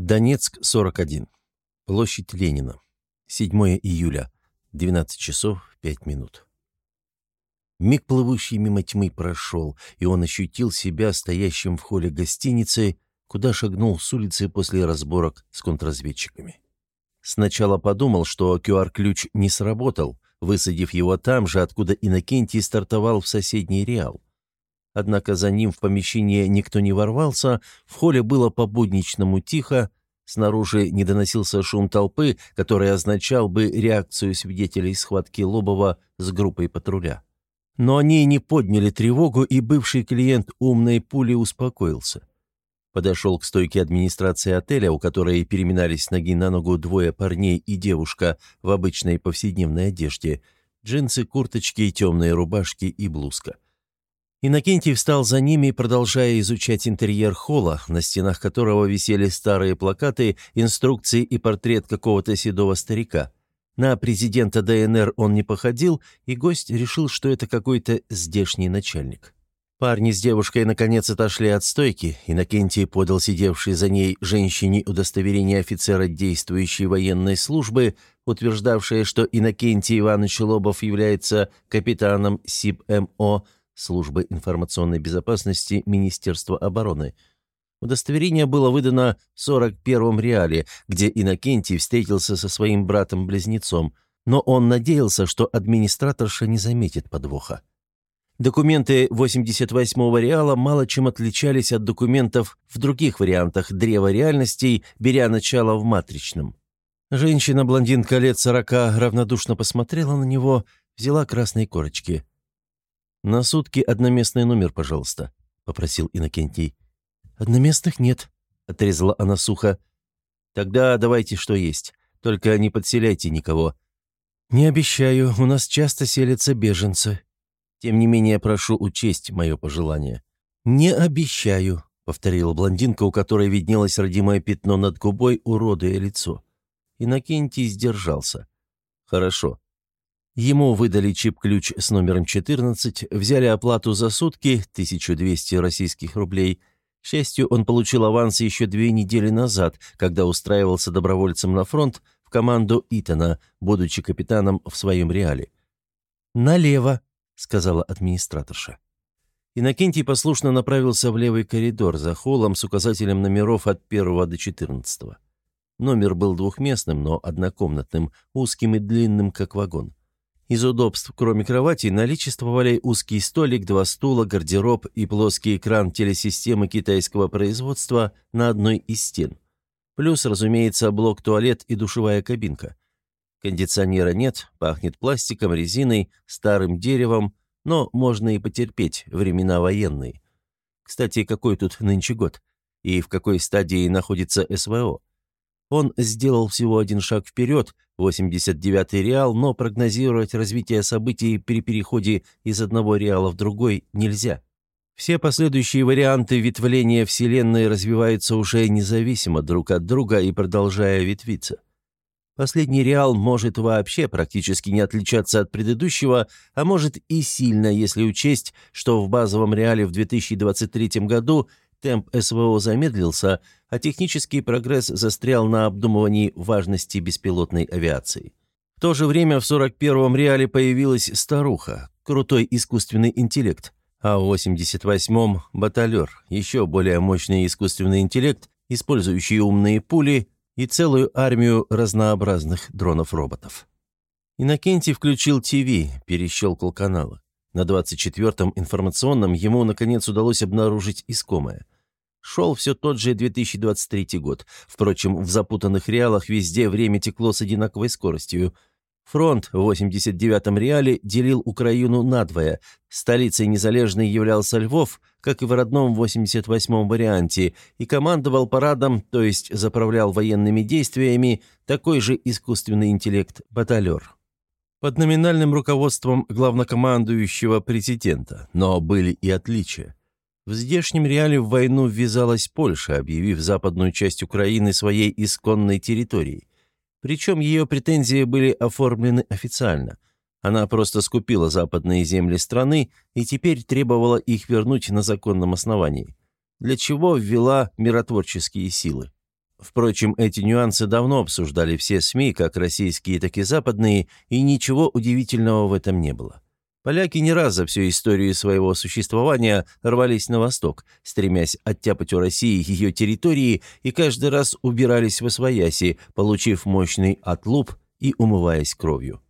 Донецк, 41. Площадь Ленина. 7 июля. 12 часов 5 минут. Миг, плывущий мимо тьмы, прошел, и он ощутил себя стоящим в холле гостиницы, куда шагнул с улицы после разборок с контрразведчиками. Сначала подумал, что QR-ключ не сработал, высадив его там же, откуда Иннокентий стартовал в соседний Реал. Однако за ним в помещение никто не ворвался, в холле было по-будничному тихо, снаружи не доносился шум толпы, который означал бы реакцию свидетелей схватки Лобова с группой патруля. Но они не подняли тревогу, и бывший клиент умной пули успокоился. Подошел к стойке администрации отеля, у которой переминались ноги на ногу двое парней и девушка в обычной повседневной одежде, джинсы, курточки, темные рубашки и блузка. Иннокентий встал за ними, продолжая изучать интерьер холла, на стенах которого висели старые плакаты, инструкции и портрет какого-то седого старика. На президента ДНР он не походил, и гость решил, что это какой-то здешний начальник. Парни с девушкой наконец отошли от стойки. Иннокентий подал сидевшей за ней женщине удостоверение офицера действующей военной службы, утверждавшее, что Иннокентий Иванович Лобов является капитаном СИБ-МО – Службы информационной безопасности Министерства обороны. Удостоверение было выдано в 41-м реале, где Иннокентий встретился со своим братом-близнецом, но он надеялся, что администраторша не заметит подвоха. Документы 88-го реала мало чем отличались от документов в других вариантах древа реальностей, беря начало в матричном. Женщина-блондинка лет сорока равнодушно посмотрела на него, взяла красные корочки. «На сутки одноместный номер, пожалуйста», — попросил Иннокентий. «Одноместных нет», — отрезала она сухо. «Тогда давайте что есть. Только не подселяйте никого». «Не обещаю, у нас часто селятся беженцы. Тем не менее, прошу учесть мое пожелание». «Не обещаю», — повторила блондинка, у которой виднелось родимое пятно над губой, уродуя лицо. Иннокентий сдержался. «Хорошо. Ему выдали чип-ключ с номером 14, взяли оплату за сутки, 1200 российских рублей. К счастью, он получил аванс еще две недели назад, когда устраивался добровольцем на фронт в команду Итана, будучи капитаном в своем реале. «Налево», — сказала администраторша. Иннокентий послушно направился в левый коридор за холлом с указателем номеров от 1 до 14. Номер был двухместным, но однокомнатным, узким и длинным, как вагон. Из удобств, кроме кровати, наличествовали узкий столик, два стула, гардероб и плоский экран телесистемы китайского производства на одной из стен. Плюс, разумеется, блок-туалет и душевая кабинка. Кондиционера нет, пахнет пластиком, резиной, старым деревом, но можно и потерпеть, времена военные. Кстати, какой тут нынче год? И в какой стадии находится СВО? Он сделал всего один шаг вперед, 89-й реал, но прогнозировать развитие событий при переходе из одного реала в другой нельзя. Все последующие варианты ветвления Вселенной развиваются уже независимо друг от друга и продолжая ветвиться. Последний реал может вообще практически не отличаться от предыдущего, а может и сильно, если учесть, что в базовом реале в 2023 году Темп СВО замедлился, а технический прогресс застрял на обдумывании важности беспилотной авиации. В то же время в 41-м реале появилась старуха, крутой искусственный интеллект, а в 88-м – баталер, еще более мощный искусственный интеллект, использующий умные пули и целую армию разнообразных дронов-роботов. Иннокентий включил ТВ, перещелкал каналы. На 24-м информационном ему, наконец, удалось обнаружить искомое. Шел все тот же 2023 год. Впрочем, в запутанных реалах везде время текло с одинаковой скоростью. Фронт в 89-м реале делил Украину надвое. Столицей незалежной являлся Львов, как и в родном 88-м варианте, и командовал парадом, то есть заправлял военными действиями, такой же искусственный интеллект «Баталер» под номинальным руководством главнокомандующего президента, но были и отличия. В здешнем реале в войну ввязалась Польша, объявив западную часть Украины своей исконной территорией. Причем ее претензии были оформлены официально. Она просто скупила западные земли страны и теперь требовала их вернуть на законном основании, для чего ввела миротворческие силы. Впрочем, эти нюансы давно обсуждали все СМИ, как российские, так и западные, и ничего удивительного в этом не было. Поляки не раз за всю историю своего существования рвались на восток, стремясь оттяпать у России ее территории, и каждый раз убирались в Освояси, получив мощный отлуп и умываясь кровью.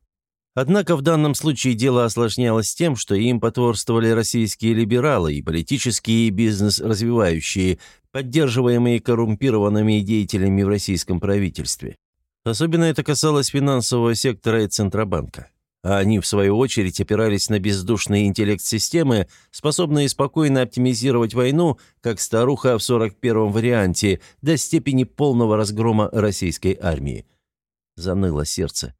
Однако в данном случае дело осложнялось тем, что им потворствовали российские либералы и политические и бизнес развивающие, поддерживаемые коррумпированными деятелями в российском правительстве. Особенно это касалось финансового сектора и Центробанка. А они, в свою очередь, опирались на бездушный интеллект системы, способные спокойно оптимизировать войну, как старуха в 41-м варианте, до степени полного разгрома российской армии. Заныло сердце.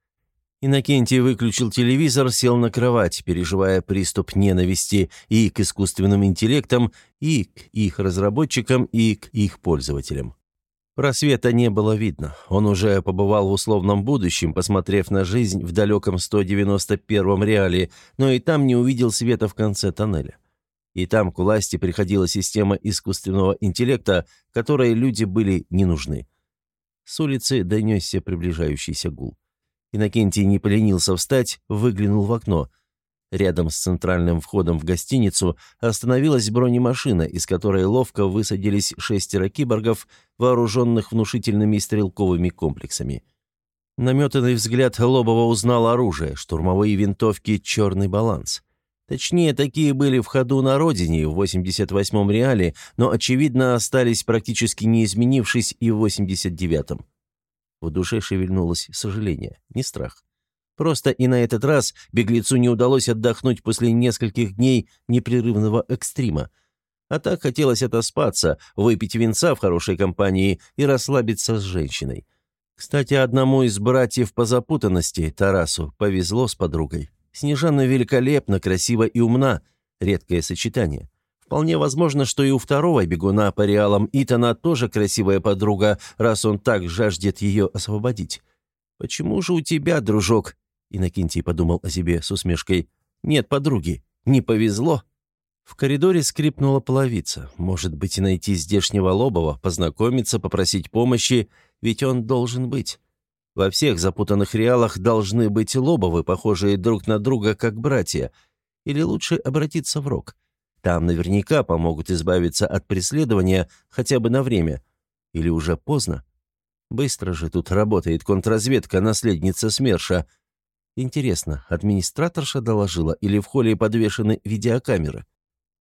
Иннокентий выключил телевизор, сел на кровать, переживая приступ ненависти и к искусственным интеллектам, и к их разработчикам, и к их пользователям. Просвета не было видно. Он уже побывал в условном будущем, посмотрев на жизнь в далеком 191-м реале, но и там не увидел света в конце тоннеля. И там к власти приходила система искусственного интеллекта, которой люди были не нужны. С улицы донесся приближающийся гул. Иннокентий не поленился встать, выглянул в окно. Рядом с центральным входом в гостиницу остановилась бронемашина, из которой ловко высадились шестеро киборгов, вооруженных внушительными стрелковыми комплексами. Наметанный взгляд Лобова узнал оружие, штурмовые винтовки «Черный баланс». Точнее, такие были в ходу на родине в 88-м реале, но, очевидно, остались практически не изменившись и в 89-м. В душе шевельнулось сожаление, не страх. Просто и на этот раз беглецу не удалось отдохнуть после нескольких дней непрерывного экстрима. А так хотелось отоспаться, выпить винца в хорошей компании и расслабиться с женщиной. Кстати, одному из братьев по запутанности, Тарасу, повезло с подругой. Снежана великолепно, красива и умна. Редкое сочетание. Вполне возможно, что и у второго бегуна по реалам Итана тоже красивая подруга, раз он так жаждет ее освободить. «Почему же у тебя, дружок?» Иннокентий подумал о себе с усмешкой. «Нет подруги. Не повезло». В коридоре скрипнула половица. Может быть, и найти здешнего Лобова, познакомиться, попросить помощи, ведь он должен быть. Во всех запутанных реалах должны быть Лобовы, похожие друг на друга, как братья. Или лучше обратиться в Рок. Там наверняка помогут избавиться от преследования хотя бы на время. Или уже поздно? Быстро же тут работает контрразведка, наследница СМЕРШа. Интересно, администраторша доложила или в холле подвешены видеокамеры?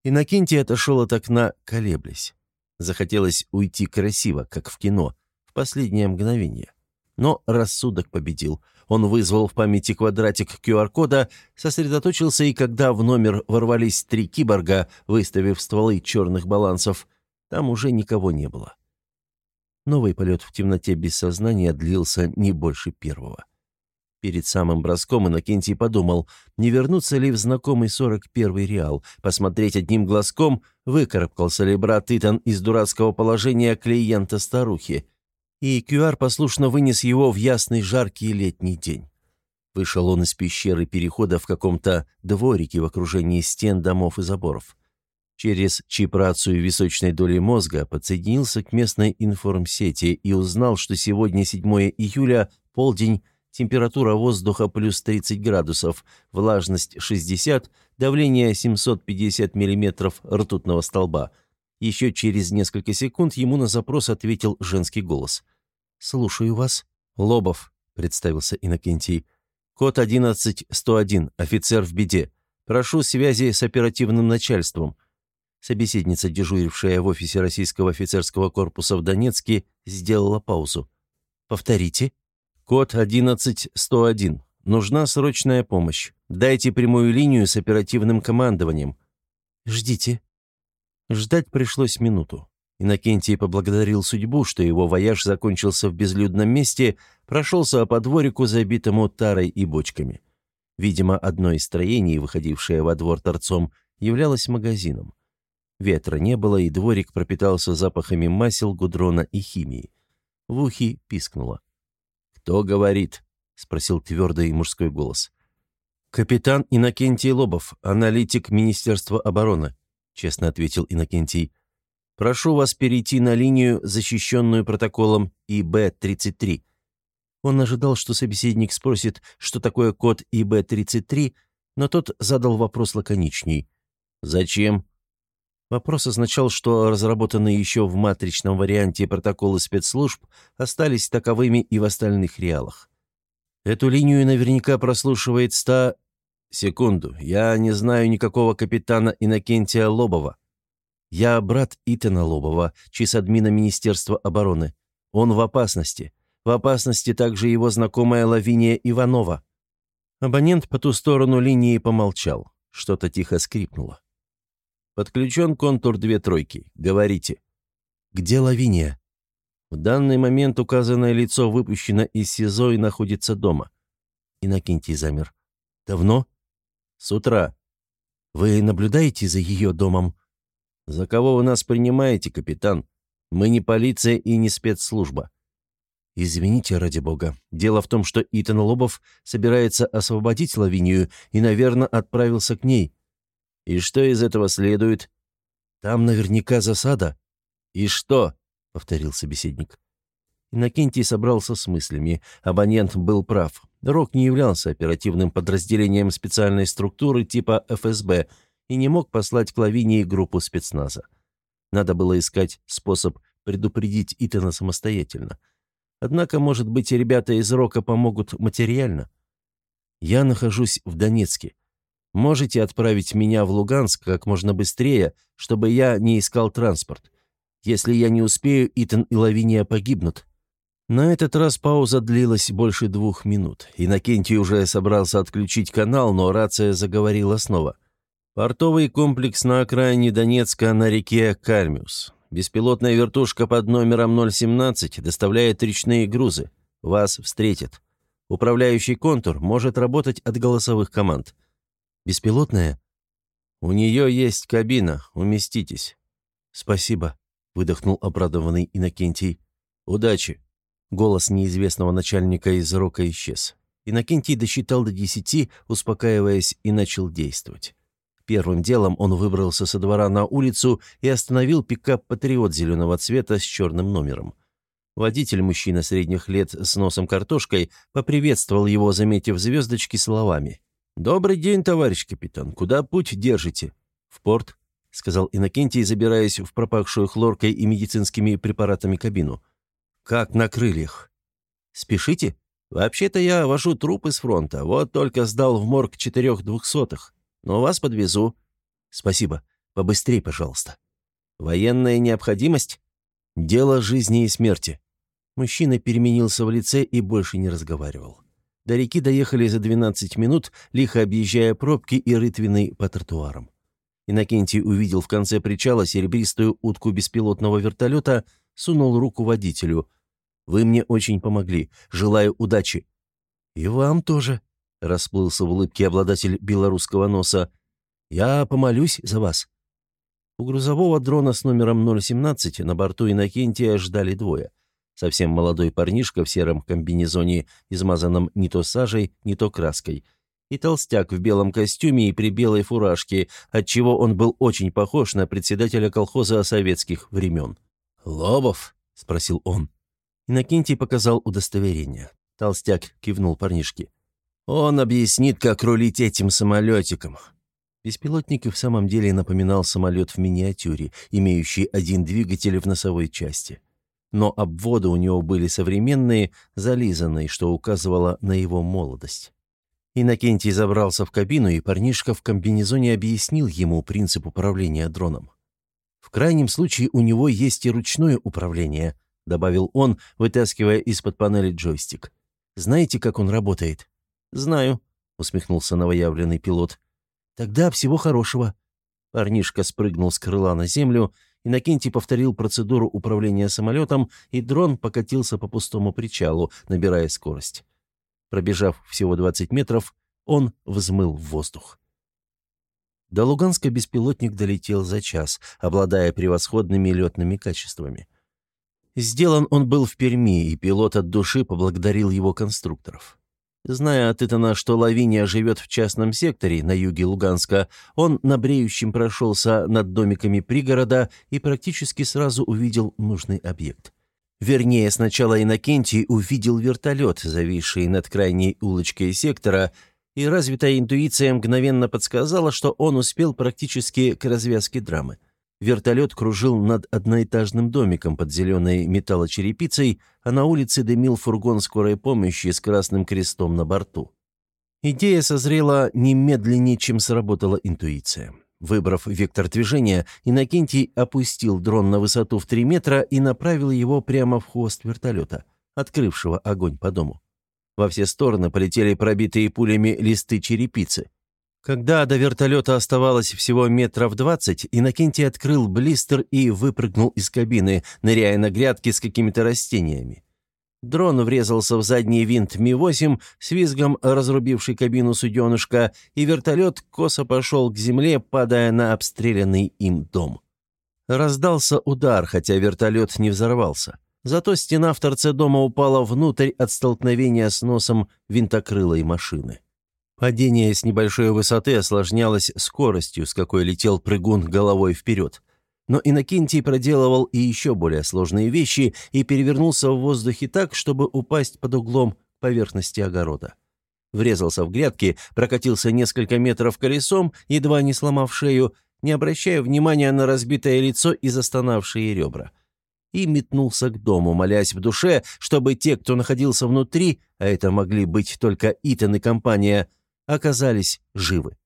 Иннокентий отошел от окна, колеблясь. Захотелось уйти красиво, как в кино, в последнее мгновение. Но рассудок победил. Он вызвал в памяти квадратик QR-кода, сосредоточился, и когда в номер ворвались три киборга, выставив стволы черных балансов, там уже никого не было. Новый полет в темноте без сознания длился не больше первого. Перед самым броском Иннокентий подумал, не вернуться ли в знакомый 41-й реал, посмотреть одним глазком, выкарабкался ли брат Итан из дурацкого положения клиента старухи и QR послушно вынес его в ясный жаркий летний день. Вышел он из пещеры перехода в каком-то дворике в окружении стен, домов и заборов. Через чипрацию височной доли мозга подсоединился к местной информсети и узнал, что сегодня 7 июля, полдень, температура воздуха плюс 30 градусов, влажность 60, давление 750 миллиметров ртутного столба – еще через несколько секунд ему на запрос ответил женский голос. «Слушаю вас». «Лобов», — представился Иннокентий. «Код 11101, офицер в беде. Прошу связи с оперативным начальством». Собеседница, дежурившая в офисе Российского офицерского корпуса в Донецке, сделала паузу. «Повторите». «Код 11101. Нужна срочная помощь. Дайте прямую линию с оперативным командованием». «Ждите», Ждать пришлось минуту. Иннокентий поблагодарил судьбу, что его вояж закончился в безлюдном месте, прошелся по дворику, забитому тарой и бочками. Видимо, одно из строений, выходившее во двор торцом, являлось магазином. Ветра не было, и дворик пропитался запахами масел, гудрона и химии. В ухе пискнуло. «Кто говорит?» — спросил твердый мужской голос. «Капитан Иннокентий Лобов, аналитик Министерства обороны», честно ответил Иннокентий. Прошу вас перейти на линию, защищенную протоколом ИБ-33». Он ожидал, что собеседник спросит, что такое код ИБ-33, но тот задал вопрос лаконичней. «Зачем?» Вопрос означал, что разработанные еще в матричном варианте протоколы спецслужб остались таковыми и в остальных реалах. Эту линию наверняка прослушивает ста... Секунду, я не знаю никакого капитана Иннокентия Лобова. Я брат Итана Лобова, чисадмина Министерства обороны. Он в опасности. В опасности также его знакомая Лавиния Иванова. Абонент по ту сторону линии помолчал. Что-то тихо скрипнуло. Подключен контур две тройки. Говорите. Где Лавиния? В данный момент указанное лицо выпущено из СИЗО и находится дома. Иннокентий замер. Давно? С утра. Вы наблюдаете за ее домом? За кого вы нас принимаете, капитан? Мы не полиция и не спецслужба. «Извините, ради бога. Дело в том, что Итан Лобов собирается освободить Лавинию и, наверное, отправился к ней. И что из этого следует? Там наверняка засада. И что? повторил собеседник. Иннокентий собрался с мыслями. Абонент был прав. Рок не являлся оперативным подразделением специальной структуры типа ФСБ и не мог послать к Лавинии группу спецназа. Надо было искать способ предупредить Итана самостоятельно. Однако, может быть, ребята из Рока помогут материально. Я нахожусь в Донецке. Можете отправить меня в Луганск как можно быстрее, чтобы я не искал транспорт. Если я не успею, Итан и Лавиния погибнут». На этот раз пауза длилась больше двух минут. Иннокентий уже собрался отключить канал, но рация заговорила снова. «Портовый комплекс на окраине Донецка на реке Кальмиус. Беспилотная вертушка под номером 017 доставляет речные грузы. Вас встретит. Управляющий контур может работать от голосовых команд. Беспилотная? У нее есть кабина, уместитесь. Спасибо, выдохнул обрадованный Иннокентий. Удачи. Голос неизвестного начальника из рока исчез. Иннокентий досчитал до десяти, успокаиваясь, и начал действовать. Первым делом он выбрался со двора на улицу и остановил пикап «Патриот» зеленого цвета с черным номером. Водитель, мужчина средних лет с носом картошкой, поприветствовал его, заметив звездочки словами. «Добрый день, товарищ капитан. Куда путь держите?» «В порт», — сказал Иннокентий, забираясь в пропахшую хлоркой и медицинскими препаратами кабину. «Как на крыльях?» «Спешите? Вообще-то я вожу труп из фронта. Вот только сдал в морг четырех двухсотых. Но вас подвезу». «Спасибо. Побыстрей, пожалуйста». «Военная необходимость?» «Дело жизни и смерти». Мужчина переменился в лице и больше не разговаривал. До реки доехали за 12 минут, лихо объезжая пробки и рытвины по тротуарам. Иннокентий увидел в конце причала серебристую утку беспилотного вертолета, сунул руку водителю. «Вы мне очень помогли. Желаю удачи». «И вам тоже», — расплылся в улыбке обладатель белорусского носа. «Я помолюсь за вас». У грузового дрона с номером 017 на борту Иннокентия ждали двое. Совсем молодой парнишка в сером комбинезоне, измазанном не то сажей, не то краской. И толстяк в белом костюме и при белой фуражке, отчего он был очень похож на председателя колхоза советских времен. «Лобов?» — спросил он. Иннокентий показал удостоверение. Толстяк кивнул парнишке. «Он объяснит, как рулить этим самолетиком». Беспилотник и в самом деле напоминал самолет в миниатюре, имеющий один двигатель в носовой части но обводы у него были современные, зализанные, что указывало на его молодость. Иннокентий забрался в кабину, и парнишка в комбинезоне объяснил ему принцип управления дроном. «В крайнем случае у него есть и ручное управление», — добавил он, вытаскивая из-под панели джойстик. «Знаете, как он работает?» «Знаю», — усмехнулся новоявленный пилот. «Тогда всего хорошего». Парнишка спрыгнул с крыла на землю Иннокентий повторил процедуру управления самолетом, и дрон покатился по пустому причалу, набирая скорость. Пробежав всего 20 метров, он взмыл в воздух. До Луганска беспилотник долетел за час, обладая превосходными летными качествами. Сделан он был в Перми, и пилот от души поблагодарил его конструкторов. Зная от Итана, что Лавиния живет в частном секторе на юге Луганска, он на бреющем прошелся над домиками пригорода и практически сразу увидел нужный объект. Вернее, сначала Иннокентий увидел вертолет, зависший над крайней улочкой сектора, и развитая интуиция мгновенно подсказала, что он успел практически к развязке драмы. Вертолет кружил над одноэтажным домиком под зеленой металлочерепицей, а на улице дымил фургон скорой помощи с красным крестом на борту. Идея созрела немедленнее, чем сработала интуиция. Выбрав вектор движения, Иннокентий опустил дрон на высоту в 3 метра и направил его прямо в хвост вертолета, открывшего огонь по дому. Во все стороны полетели пробитые пулями листы черепицы. Когда до вертолета оставалось всего метров двадцать, Иннокентий открыл блистер и выпрыгнул из кабины, ныряя на грядки с какими-то растениями. Дрон врезался в задний винт Ми-8, с визгом разрубивший кабину суденышка, и вертолет косо пошел к земле, падая на обстрелянный им дом. Раздался удар, хотя вертолет не взорвался. Зато стена в торце дома упала внутрь от столкновения с носом винтокрылой машины. Падение с небольшой высоты осложнялось скоростью, с какой летел прыгун головой вперед. Но Иннокентий проделывал и еще более сложные вещи и перевернулся в воздухе так, чтобы упасть под углом к поверхности огорода. Врезался в грядки, прокатился несколько метров колесом, едва не сломав шею, не обращая внимания на разбитое лицо и застонавшие ребра. И метнулся к дому, молясь в душе, чтобы те, кто находился внутри, а это могли быть только Итан и компания, оказались живы.